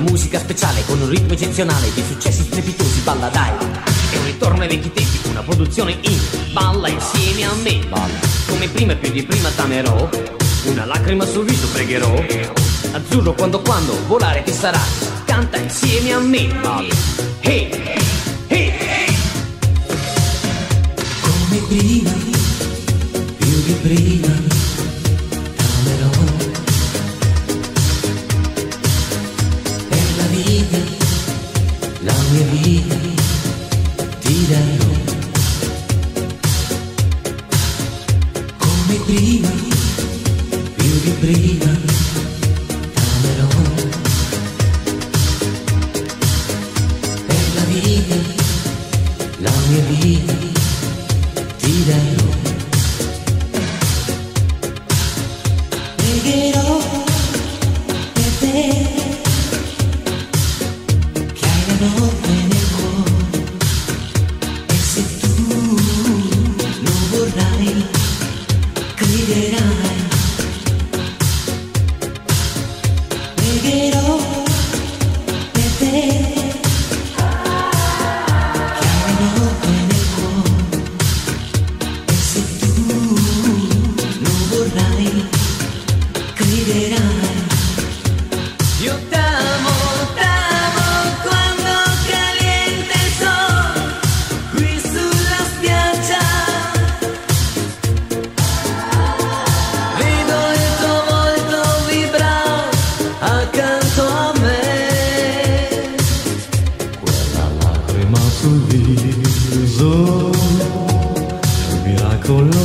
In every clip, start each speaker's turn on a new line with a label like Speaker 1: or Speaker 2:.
Speaker 1: musica speciale con un ritmo eccezionale di successi strepitosi, balla dai. È un ritorno ai vecchi tempi, una produzione in balla insieme a me. Balla. Come prima e più di prima t'amerò, una lacrima sul viso pregherò. Azzurro quando quando volare ti sarà, canta insieme a me. Balla. Hey, hey, hey.
Speaker 2: Come prima, più di prima, ti darò. Come prima, più di prima, t'amerò. Per la vita, la mia vita, ti darò. Pregherò per te che hai la notte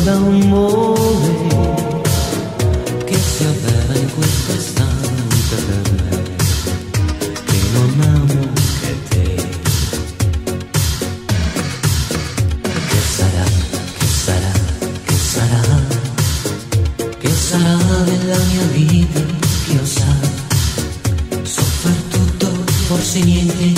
Speaker 3: d'amore che si avvera in per me amo che te che sarà, che sarà, che sarà che sarà della mia vita tutto, forse niente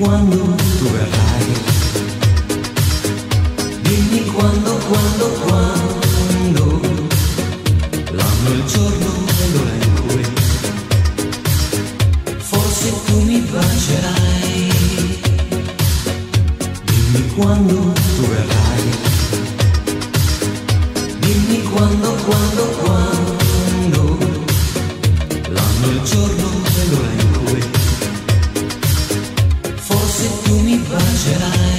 Speaker 2: quando tu verrai. Dimmi quando, quando, quando. L'anno, il giorno e l'ora in cui. Forse tu mi bacerai. Dimmi quando tu verrai. Dimmi quando, quando, mi bacerai.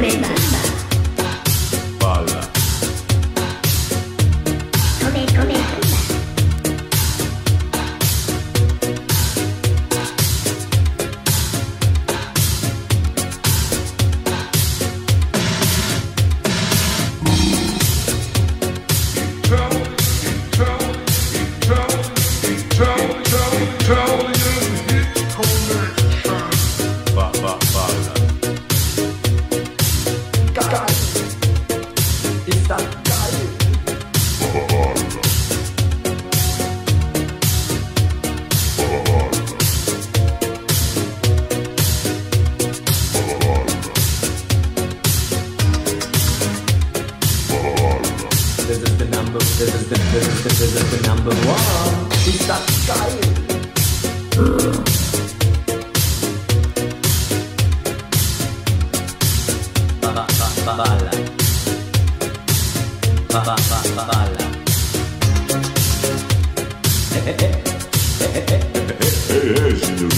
Speaker 4: Come,
Speaker 2: number, this is the, this is the, this is the number one. Ist das geil? Ba, ba, ba, ba. Ba, ba, ba, ba, balla. Eh, eh, eh, eh, eh, eh,
Speaker 5: Eh, eh, signorina.
Speaker 2: Ist das